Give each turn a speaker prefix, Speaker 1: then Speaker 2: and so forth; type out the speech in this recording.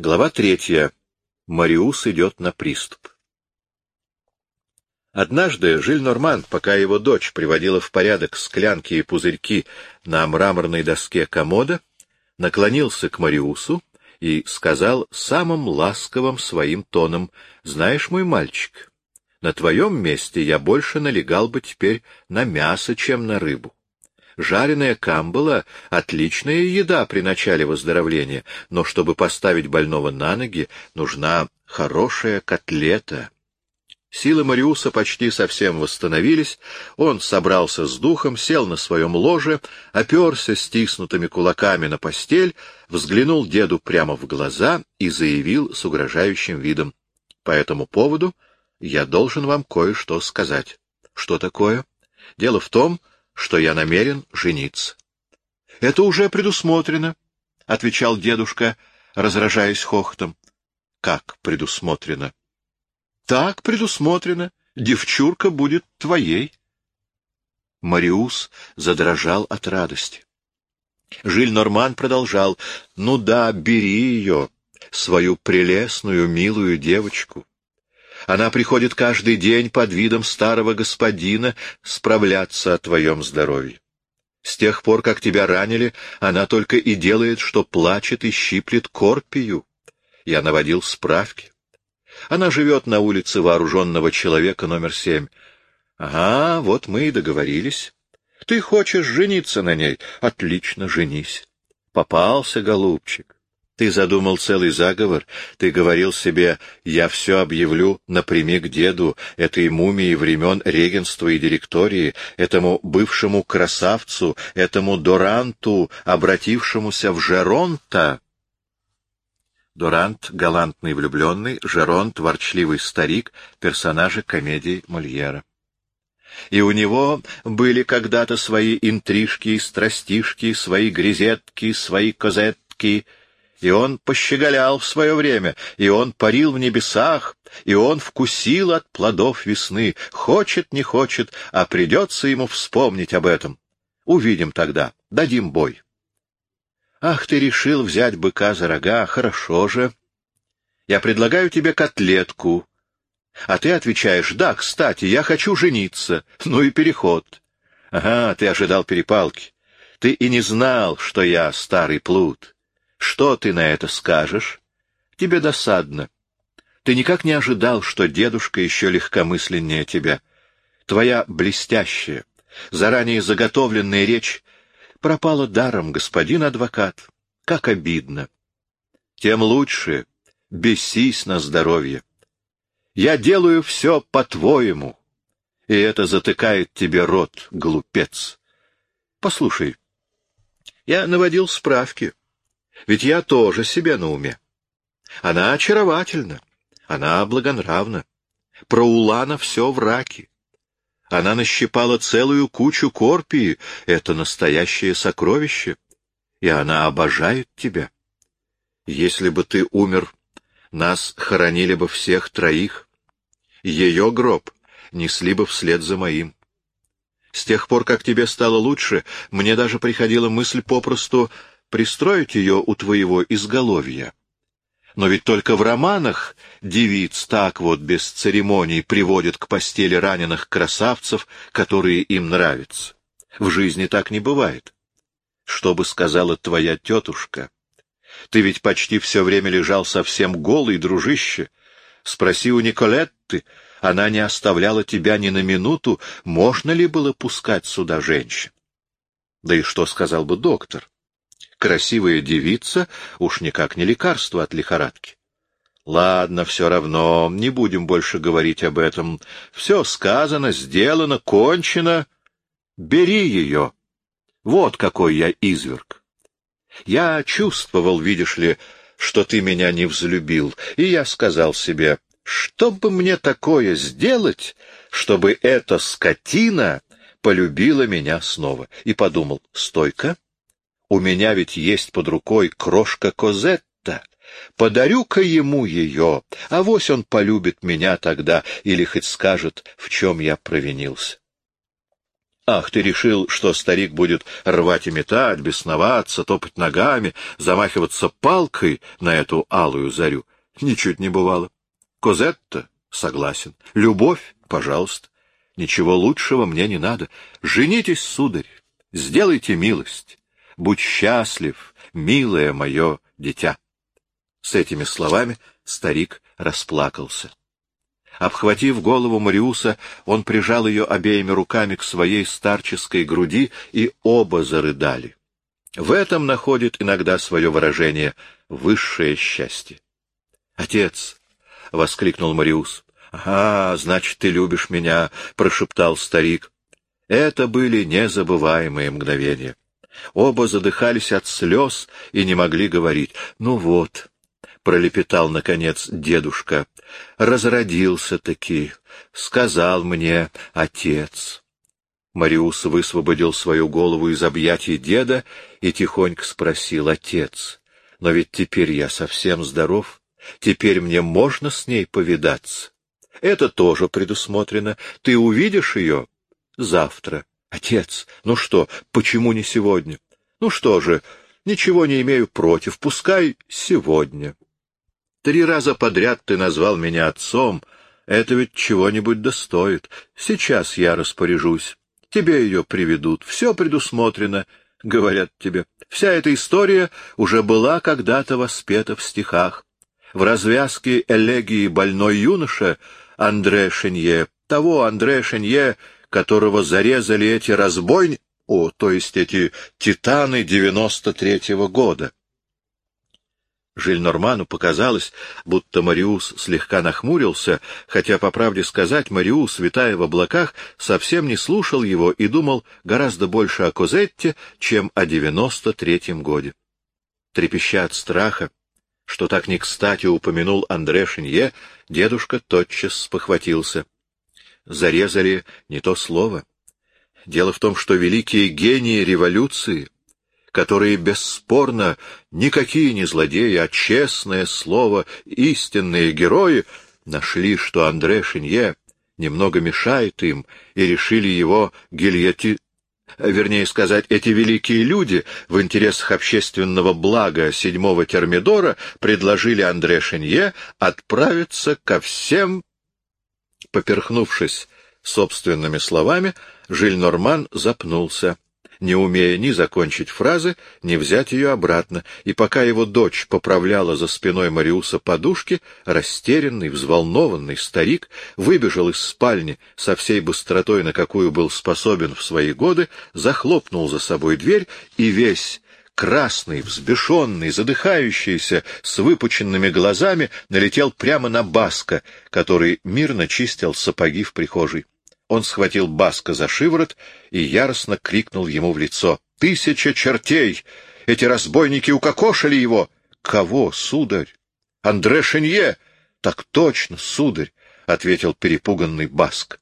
Speaker 1: Глава третья. Мариус идет на приступ. Однажды Жиль Норман, пока его дочь приводила в порядок склянки и пузырьки на мраморной доске комода, наклонился к Мариусу и сказал самым ласковым своим тоном, «Знаешь, мой мальчик, на твоем месте я больше налегал бы теперь на мясо, чем на рыбу. Жареная камбала — отличная еда при начале выздоровления, но чтобы поставить больного на ноги, нужна хорошая котлета. Силы Мариуса почти совсем восстановились, он собрался с духом, сел на своем ложе, оперся стиснутыми кулаками на постель, взглянул деду прямо в глаза и заявил с угрожающим видом. — По этому поводу я должен вам кое-что сказать. — Что такое? — Дело в том, что я намерен жениться. — Это уже предусмотрено, — отвечал дедушка, разражаясь хохотом. — Как предусмотрено? — Так предусмотрено. Девчурка будет твоей. Мариус задрожал от радости. Жиль Норман продолжал. — Ну да, бери ее, свою прелестную, милую девочку. Она приходит каждый день под видом старого господина справляться о твоем здоровье. С тех пор, как тебя ранили, она только и делает, что плачет и щиплет корпию. Я наводил справки. Она живет на улице вооруженного человека номер семь. Ага, вот мы и договорились. Ты хочешь жениться на ней? Отлично, женись. Попался, голубчик. Ты задумал целый заговор, ты говорил себе, я все объявлю напрямик деду, этой мумии времен регенства и директории, этому бывшему красавцу, этому Доранту, обратившемуся в Жеронта. Дорант — галантный влюбленный, Жеронт — ворчливый старик, персонажи комедий Мольера. И у него были когда-то свои интрижки страстишки, свои грезетки, свои козетки — и он пощеголял в свое время, и он парил в небесах, и он вкусил от плодов весны, хочет, не хочет, а придется ему вспомнить об этом. Увидим тогда, дадим бой. Ах, ты решил взять быка за рога, хорошо же. Я предлагаю тебе котлетку. А ты отвечаешь, да, кстати, я хочу жениться. Ну и переход. Ага, ты ожидал перепалки. Ты и не знал, что я старый плут. Что ты на это скажешь? Тебе досадно. Ты никак не ожидал, что дедушка еще легкомысленнее тебя. Твоя блестящая, заранее заготовленная речь пропала даром, господин адвокат. Как обидно. Тем лучше. Бесись на здоровье. Я делаю все по-твоему, и это затыкает тебе рот, глупец. Послушай, я наводил справки. Ведь я тоже себе на уме. Она очаровательна, она благонравна. Про Улана все в раке. Она нащипала целую кучу корпии, это настоящее сокровище, и она обожает тебя. Если бы ты умер, нас хоронили бы всех троих. Ее гроб несли бы вслед за моим. С тех пор, как тебе стало лучше, мне даже приходила мысль попросту пристроить ее у твоего изголовья. Но ведь только в романах девиц так вот без церемоний приводят к постели раненых красавцев, которые им нравятся. В жизни так не бывает. Что бы сказала твоя тетушка? Ты ведь почти все время лежал совсем голый, дружище. Спроси у Николетты, она не оставляла тебя ни на минуту, можно ли было пускать сюда женщин? Да и что сказал бы доктор? Красивая девица уж никак не лекарство от лихорадки. Ладно, все равно, не будем больше говорить об этом. Все сказано, сделано, кончено. Бери ее. Вот какой я изверг. Я чувствовал, видишь ли, что ты меня не взлюбил, и я сказал себе, что бы мне такое сделать, чтобы эта скотина полюбила меня снова, и подумал, стойка. У меня ведь есть под рукой крошка Козетта. Подарю-ка ему ее, а вось он полюбит меня тогда или хоть скажет, в чем я провинился. Ах, ты решил, что старик будет рвать и метать, бесноваться, топать ногами, замахиваться палкой на эту алую зарю? Ничуть не бывало. Козетта? Согласен. Любовь? Пожалуйста. Ничего лучшего мне не надо. Женитесь, сударь, сделайте милость. Будь счастлив, милое мое дитя. С этими словами старик расплакался. Обхватив голову Мариуса, он прижал ее обеими руками к своей старческой груди, и оба зарыдали. В этом находит иногда свое выражение высшее счастье. — Отец! — воскликнул Мариус. — А, значит, ты любишь меня! — прошептал старик. Это были незабываемые мгновения. Оба задыхались от слез и не могли говорить. «Ну вот», — пролепетал, наконец, дедушка, — «разродился-таки, сказал мне отец». Мариус высвободил свою голову из объятий деда и тихонько спросил, «Отец, но ведь теперь я совсем здоров, теперь мне можно с ней повидаться?» «Это тоже предусмотрено. Ты увидишь ее завтра». Отец, ну что, почему не сегодня? Ну что же, ничего не имею против, пускай сегодня. Три раза подряд ты назвал меня отцом, это ведь чего-нибудь достоит. Сейчас я распоряжусь. Тебе ее приведут, все предусмотрено, говорят тебе. Вся эта история уже была когда-то воспета в стихах. В развязке элегии «Больной юноша» Андре Шенье, того Андре Шенье, которого зарезали эти разбойники, о, то есть эти титаны девяносто третьего года. Жильнорману показалось, будто Мариус слегка нахмурился, хотя, по правде сказать, Мариус, витая в облаках, совсем не слушал его и думал гораздо больше о Козетте, чем о девяносто третьем годе. Трепеща от страха, что так не кстати упомянул Андре Шинье, дедушка тотчас спохватился — зарезали не то слово. Дело в том, что великие гении революции, которые бесспорно никакие не злодеи, а честное слово, истинные герои, нашли, что Андре Шинье немного мешает им, и решили его гильоти... Вернее сказать, эти великие люди в интересах общественного блага седьмого термидора предложили Андре Шинье отправиться ко всем Поперхнувшись собственными словами, Жиль-Норман запнулся, не умея ни закончить фразы, ни взять ее обратно, и пока его дочь поправляла за спиной Мариуса подушки, растерянный, взволнованный старик выбежал из спальни со всей быстротой, на какую был способен в свои годы, захлопнул за собой дверь и весь красный, взбешенный, задыхающийся, с выпученными глазами, налетел прямо на Баска, который мирно чистил сапоги в прихожей. Он схватил Баска за шиворот и яростно крикнул ему в лицо. — Тысяча чертей! Эти разбойники укокошили его! — Кого, сударь? — Андре Шенье! — Так точно, сударь! — ответил перепуганный Баск.